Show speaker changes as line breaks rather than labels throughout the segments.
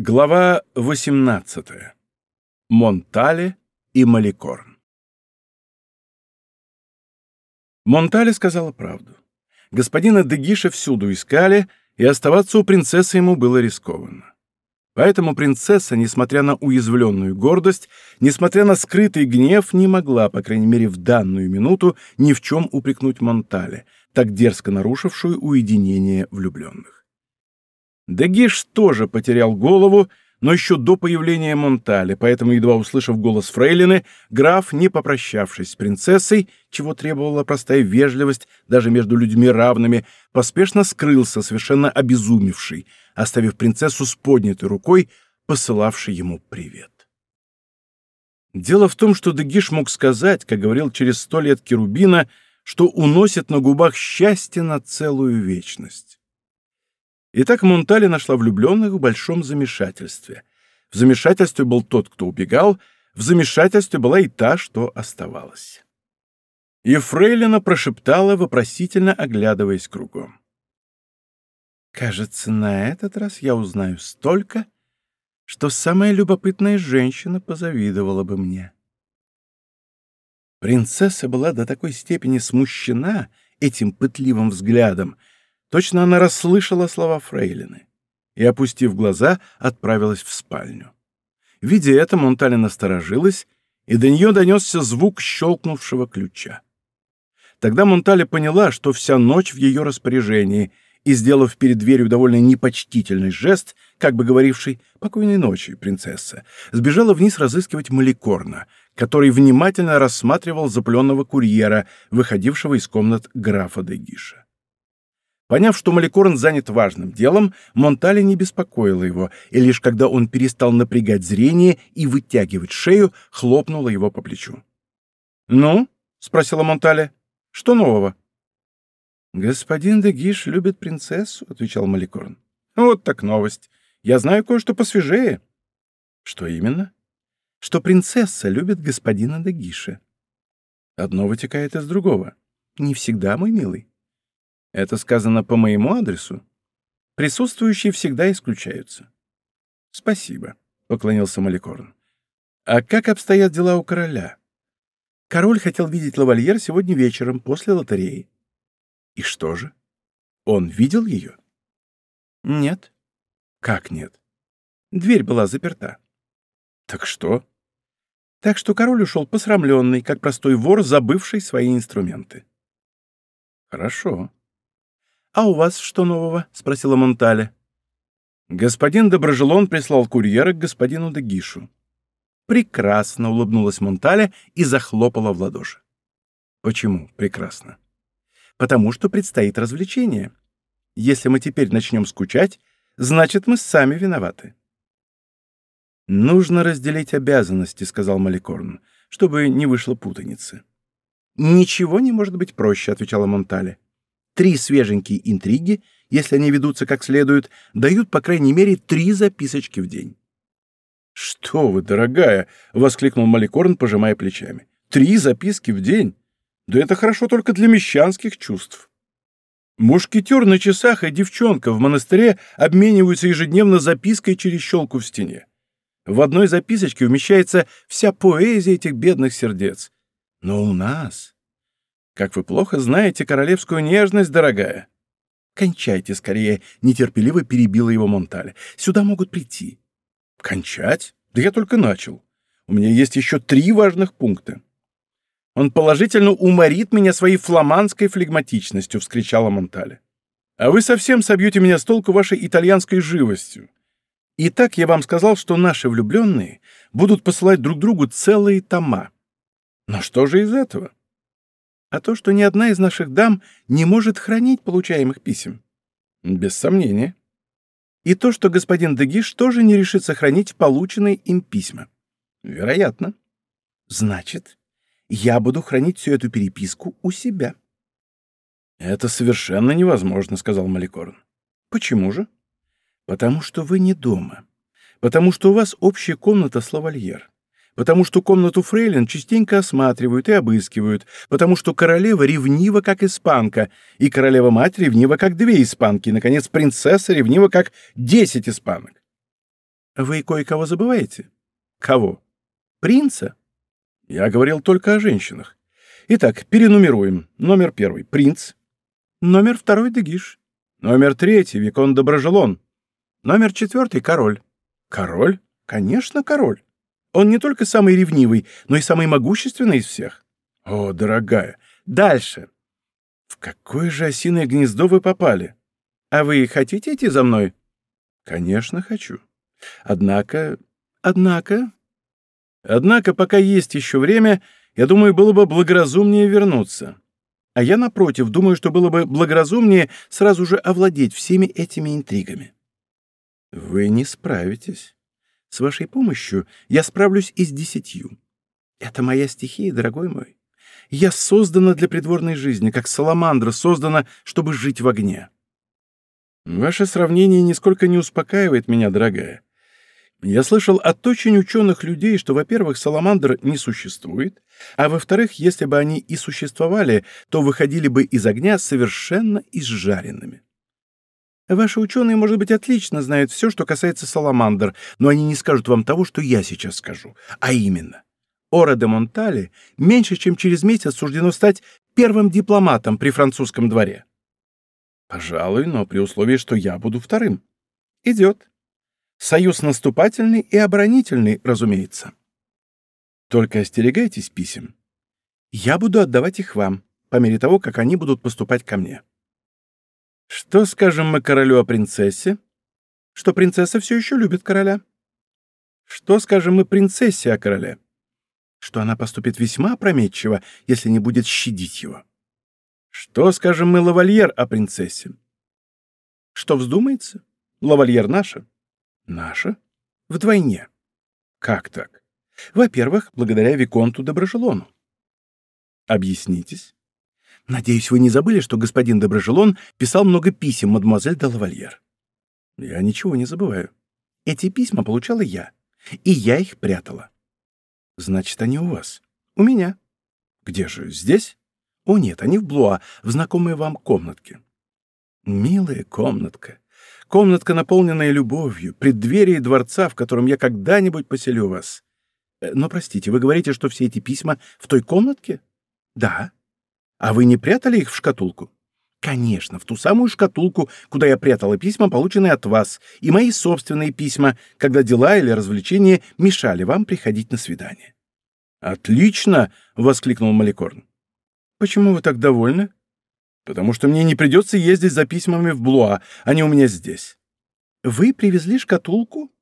Глава 18. Монтале и Маликорн. Монтале сказала правду. Господина Дегиша всюду искали, и оставаться у принцессы ему было рискованно. Поэтому принцесса, несмотря на уязвленную гордость, несмотря на скрытый гнев, не могла, по крайней мере в данную минуту, ни в чем упрекнуть Монтале, так дерзко нарушившую уединение влюбленных. Дегиш тоже потерял голову, но еще до появления Монтале, поэтому, едва услышав голос Фрейлины, граф, не попрощавшись с принцессой, чего требовала простая вежливость даже между людьми равными, поспешно скрылся, совершенно обезумевший, оставив принцессу с поднятой рукой, посылавшей ему привет. Дело в том, что Дегиш мог сказать, как говорил через сто лет Керубина, что уносит на губах счастье на целую вечность. Итак, Монтали нашла влюбленных в большом замешательстве. В замешательстве был тот, кто убегал, в замешательстве была и та, что оставалась. И Фрейлина прошептала, вопросительно оглядываясь кругом. «Кажется, на этот раз я узнаю столько, что самая любопытная женщина позавидовала бы мне». Принцесса была до такой степени смущена этим пытливым взглядом, Точно она расслышала слова Фрейлины и, опустив глаза, отправилась в спальню. Видя это, Монтале насторожилась, и до нее донесся звук щелкнувшего ключа. Тогда Монтале поняла, что вся ночь в ее распоряжении, и, сделав перед дверью довольно непочтительный жест, как бы говоривший «покойной ночи, принцесса», сбежала вниз разыскивать Маликорна, который внимательно рассматривал запыленного курьера, выходившего из комнат графа Дегиша. Поняв, что Маликорн занят важным делом, Монтали не беспокоила его, и лишь когда он перестал напрягать зрение и вытягивать шею, хлопнула его по плечу. «Ну?» — спросила Монтали. «Что нового?» «Господин Дегиш любит принцессу», — отвечал Маликорн. «Вот так новость. Я знаю кое-что посвежее». «Что именно?» «Что принцесса любит господина Дегиша». «Одно вытекает из другого». «Не всегда, мой милый. Это сказано по моему адресу? Присутствующие всегда исключаются. Спасибо, поклонился Маликорн. А как обстоят дела у короля? Король хотел видеть лавальер сегодня вечером после лотереи. И что же? Он видел ее? Нет. Как нет? Дверь была заперта. Так что? Так что король ушел посрамленный, как простой вор, забывший свои инструменты. Хорошо. «А у вас что нового?» — спросила Монтале. Господин Доброжелон прислал курьера к господину Дегишу. «Прекрасно!» — улыбнулась Монтале и захлопала в ладоши. «Почему прекрасно?» «Потому что предстоит развлечение. Если мы теперь начнем скучать, значит, мы сами виноваты». «Нужно разделить обязанности», — сказал Маликорн, — «чтобы не вышло путаницы». «Ничего не может быть проще», — отвечала Монтале. Три свеженькие интриги, если они ведутся как следует, дают, по крайней мере, три записочки в день. «Что вы, дорогая!» — воскликнул Маликорн, пожимая плечами. «Три записки в день? Да это хорошо только для мещанских чувств». Мушкетер на часах и девчонка в монастыре обмениваются ежедневно запиской через щелку в стене. В одной записочке умещается вся поэзия этих бедных сердец. Но у нас как вы плохо знаете королевскую нежность, дорогая. Кончайте скорее, нетерпеливо перебила его Монтале. Сюда могут прийти. Кончать? Да я только начал. У меня есть еще три важных пункта. Он положительно уморит меня своей фламандской флегматичностью, вскричала Монтале. А вы совсем собьете меня с толку вашей итальянской живостью. Итак, я вам сказал, что наши влюбленные будут посылать друг другу целые тома. Но что же из этого? А то, что ни одна из наших дам не может хранить получаемых писем. Без сомнения. И то, что господин Дегиш тоже не решит сохранить полученные им письма. Вероятно. Значит, я буду хранить всю эту переписку у себя. Это совершенно невозможно, сказал Маликорн. Почему же? Потому что вы не дома. Потому что у вас общая комната с лавальер потому что комнату фрейлин частенько осматривают и обыскивают, потому что королева ревнива, как испанка, и королева-мать ревнива, как две испанки, и, наконец, принцесса ревнива, как десять испанок. Вы кое-кого забываете? Кого? Принца? Я говорил только о женщинах. Итак, перенумеруем. Номер первый — принц. Номер второй — Дегиш. Номер третий — Викон Доброжелон. Номер четвертый — король. Король? Конечно, король. Он не только самый ревнивый, но и самый могущественный из всех. О, дорогая. Дальше. В какое же осиное гнездо вы попали? А вы хотите идти за мной? Конечно, хочу. Однако... Однако... Однако, пока есть еще время, я думаю, было бы благоразумнее вернуться. А я, напротив, думаю, что было бы благоразумнее сразу же овладеть всеми этими интригами. Вы не справитесь. С вашей помощью я справлюсь и с десятью. Это моя стихия, дорогой мой. Я создана для придворной жизни, как саламандра создана, чтобы жить в огне. Ваше сравнение нисколько не успокаивает меня, дорогая. Я слышал от очень ученых людей, что, во-первых, саламандр не существует, а во-вторых, если бы они и существовали, то выходили бы из огня совершенно изжаренными. Ваши ученые, может быть, отлично знают все, что касается саламандр, но они не скажут вам того, что я сейчас скажу, а именно. Ора де Монтале меньше, чем через месяц суждено стать первым дипломатом при французском дворе. Пожалуй, но при условии, что я буду вторым. Идет. Союз наступательный и оборонительный, разумеется. Только остерегайтесь писем. Я буду отдавать их вам, по мере того, как они будут поступать ко мне. Что скажем мы королю о принцессе? Что принцесса все еще любит короля. Что скажем мы принцессе о короле? Что она поступит весьма опрометчиво, если не будет щадить его. Что скажем мы лавальер о принцессе? Что вздумается? Лавальер наша. Наша? Вдвойне. Как так? Во-первых, благодаря Виконту Доброжелону. Объяснитесь. Надеюсь, вы не забыли, что господин Доброжелон писал много писем мадемуазель де лавальер. Я ничего не забываю. Эти письма получала я, и я их прятала. Значит, они у вас. У меня. Где же? Здесь? О нет, они в Блуа, в знакомой вам комнатке. Милая комнатка. Комнатка, наполненная любовью, преддверие дворца, в котором я когда-нибудь поселю вас. Э, но, простите, вы говорите, что все эти письма в той комнатке? Да. А вы не прятали их в шкатулку? Конечно, в ту самую шкатулку, куда я прятала письма, полученные от вас, и мои собственные письма, когда дела или развлечения мешали вам приходить на свидание. Отлично, воскликнул Маликорн. Почему вы так довольны? потому что мне не придется ездить за письмами в Блуа, они у меня здесь. Вы привезли шкатулку?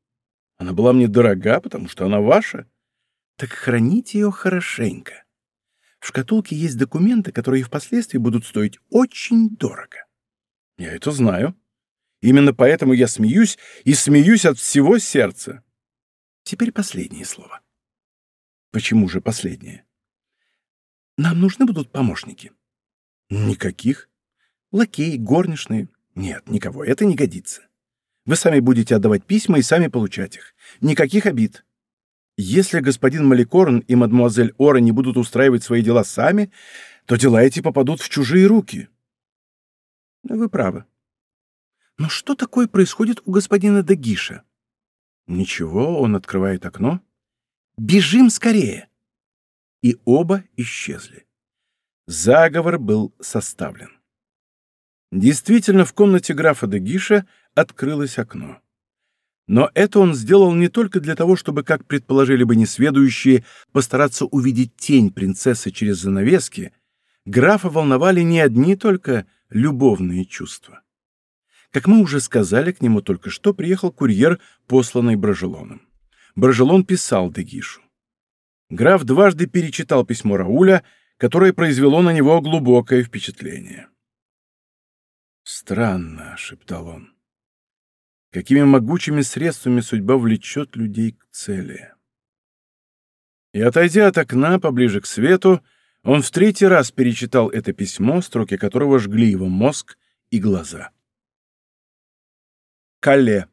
Она была мне дорога, потому что она ваша. Так храните ее хорошенько. В шкатулке есть документы, которые впоследствии будут стоить очень дорого. Я это знаю. Именно поэтому я смеюсь и смеюсь от всего сердца. Теперь последнее слово. Почему же последнее? Нам нужны будут помощники. Никаких. Лакей, горничные. Нет, никого, это не годится. Вы сами будете отдавать письма и сами получать их. Никаких обид. Если господин Маликорн и мадемуазель Ора не будут устраивать свои дела сами, то дела эти попадут в чужие руки. Вы правы. Но что такое происходит у господина Дагиша? Ничего, он открывает окно. Бежим скорее! И оба исчезли. Заговор был составлен. Действительно, в комнате графа де Гиша открылось окно. Но это он сделал не только для того, чтобы, как предположили бы несведущие, постараться увидеть тень принцессы через занавески, графа волновали не одни только любовные чувства. Как мы уже сказали, к нему только что приехал курьер, посланный Брожелоном. Брожелон писал Дегишу. Граф дважды перечитал письмо Рауля которое произвело на него глубокое впечатление. «Странно», — шептал он, — «какими могучими средствами судьба влечет людей к цели». И, отойдя от окна поближе к свету, он в третий раз перечитал это письмо, строки которого жгли его мозг и глаза. Калле.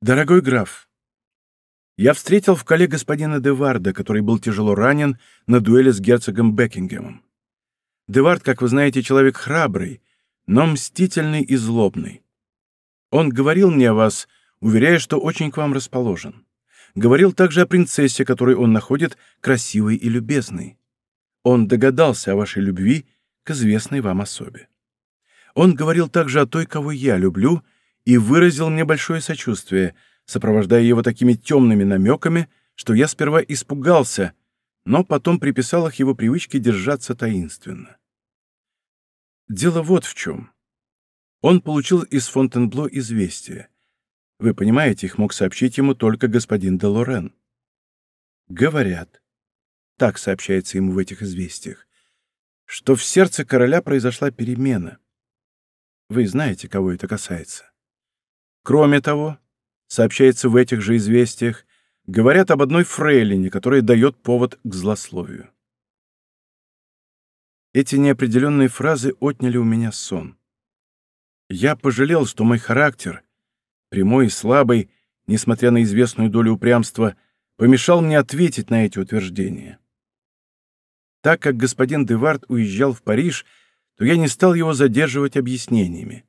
Дорогой граф, я встретил в Кале господина Деварда, который был тяжело ранен на дуэли с герцогом Бекингемом. Девард, как вы знаете, человек храбрый, но мстительный и злобный. Он говорил мне о вас уверяя, что очень к вам расположен. Говорил также о принцессе, которую он находит красивой и любезной. Он догадался о вашей любви к известной вам особе. Он говорил также о той, кого я люблю, и выразил мне большое сочувствие, сопровождая его такими темными намеками, что я сперва испугался, но потом приписал их его привычке держаться таинственно. Дело вот в чем. Он получил из Фонтенбло известие. Вы понимаете, их мог сообщить ему только господин де Лорен. Говорят, так сообщается ему в этих известиях, что в сердце короля произошла перемена. Вы знаете, кого это касается. Кроме того, сообщается в этих же известиях, говорят об одной фрейлине, которая дает повод к злословию. Эти неопределенные фразы отняли у меня сон. Я пожалел, что мой характер, прямой и слабый, несмотря на известную долю упрямства, помешал мне ответить на эти утверждения. Так как господин Девард уезжал в Париж, то я не стал его задерживать объяснениями.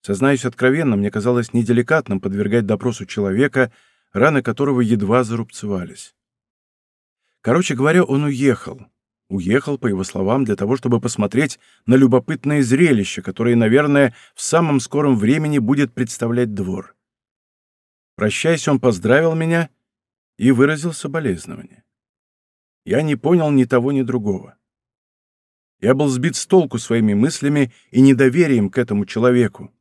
Сознаюсь откровенно, мне казалось неделикатным подвергать допросу человека, раны которого едва зарубцевались. Короче говоря, он уехал. Уехал, по его словам, для того, чтобы посмотреть на любопытное зрелище, которое, наверное, в самом скором времени будет представлять двор. Прощаясь, он поздравил меня и выразил соболезнование. Я не понял ни того, ни другого. Я был сбит с толку своими мыслями и недоверием к этому человеку,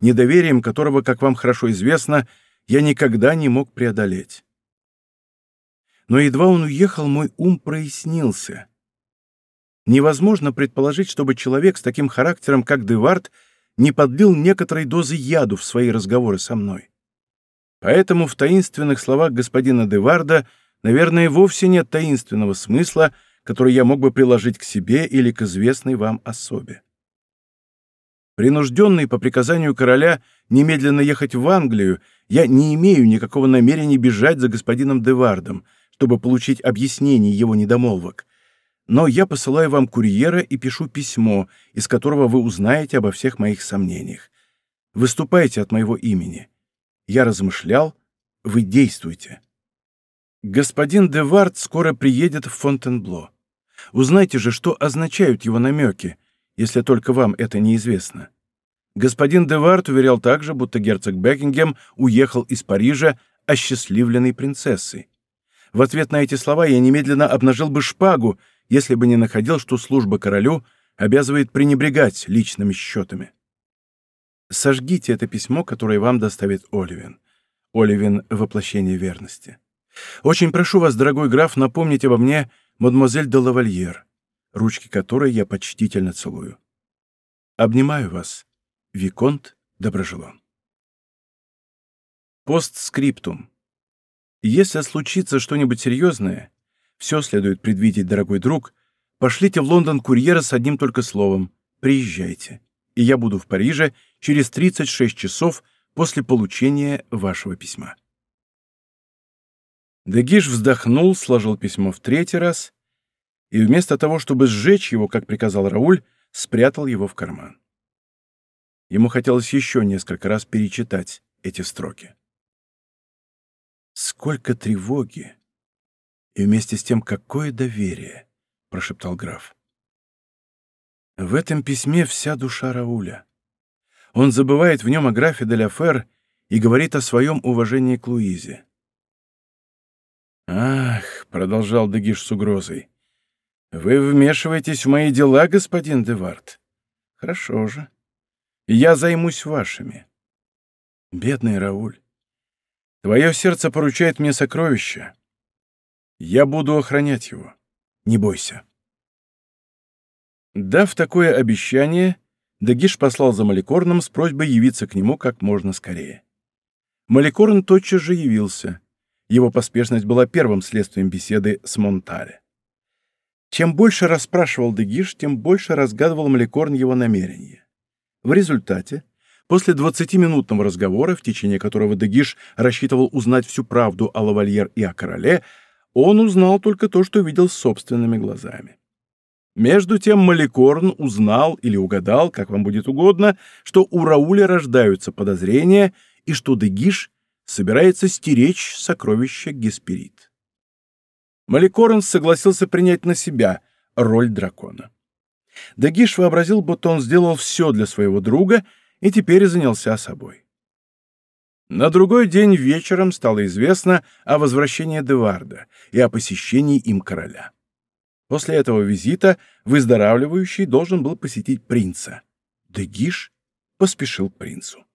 недоверием которого, как вам хорошо известно, я никогда не мог преодолеть. Но едва он уехал, мой ум прояснился — Невозможно предположить, чтобы человек с таким характером, как Девард, не подлил некоторой дозы яду в свои разговоры со мной. Поэтому в таинственных словах господина Деварда, наверное, вовсе нет таинственного смысла, который я мог бы приложить к себе или к известной вам особе. Принужденный по приказанию короля немедленно ехать в Англию, я не имею никакого намерения бежать за господином Девардом, чтобы получить объяснение его недомолвок, но я посылаю вам курьера и пишу письмо, из которого вы узнаете обо всех моих сомнениях. Выступайте от моего имени. Я размышлял, вы действуйте. Господин Девард скоро приедет в Фонтенбло. Узнайте же, что означают его намеки, если только вам это неизвестно. Господин Девард уверял также, будто герцог Бекингем уехал из Парижа осчастливленной принцессой. В ответ на эти слова я немедленно обнажил бы шпагу, если бы не находил, что служба королю обязывает пренебрегать личными счетами. Сожгите это письмо, которое вам доставит Оливин. Оливин — воплощение верности. Очень прошу вас, дорогой граф, напомнить обо мне мадемуазель де лавальер, ручки которой я почтительно целую. Обнимаю вас, Виконт Доброжелон. Постскриптум. Если случится что-нибудь серьезное, все следует предвидеть, дорогой друг. Пошлите в Лондон курьера с одним только словом «Приезжайте», и я буду в Париже через 36 часов после получения вашего письма. Дегиш вздохнул, сложил письмо в третий раз и вместо того, чтобы сжечь его, как приказал Рауль, спрятал его в карман. Ему хотелось еще несколько раз перечитать эти строки. Сколько тревоги, и вместе с тем какое доверие!» — прошептал граф. В этом письме вся душа Рауля. Он забывает в нем о графе де ля Фер и говорит о своем уважении к Луизе. «Ах», — продолжал Дегиш с угрозой, — «вы вмешиваетесь в мои дела, господин Девард. Хорошо же. Я займусь вашими. Бедный Рауль, твое сердце поручает мне сокровища, я буду охранять его. Не бойся. Дав такое обещание, Дагиш послал за Маликорном с просьбой явиться к нему как можно скорее. Маликорн тотчас же явился. Его поспешность была первым следствием беседы с Монтале. Чем больше расспрашивал Дегиш, тем больше разгадывал Маликорн его намерения. В результате, после двадцатиминутного разговора, в течение которого Дегиш рассчитывал узнать всю правду о лавальер и о короле, он узнал только то, что видел собственными глазами. Между тем Маликорн узнал или угадал, как вам будет угодно, что у Рауля рождаются подозрения, и что Дегиш собирается стеречь сокровища Гесперид. Маликорн согласился принять на себя роль дракона. Дегиш вообразил, будто он сделал все для своего друга и теперь занялся собой. На другой день вечером стало известно о возвращении Деварда и о посещении им короля. После этого визита выздоравливающий должен был посетить принца. Дегиш поспешил к принцу.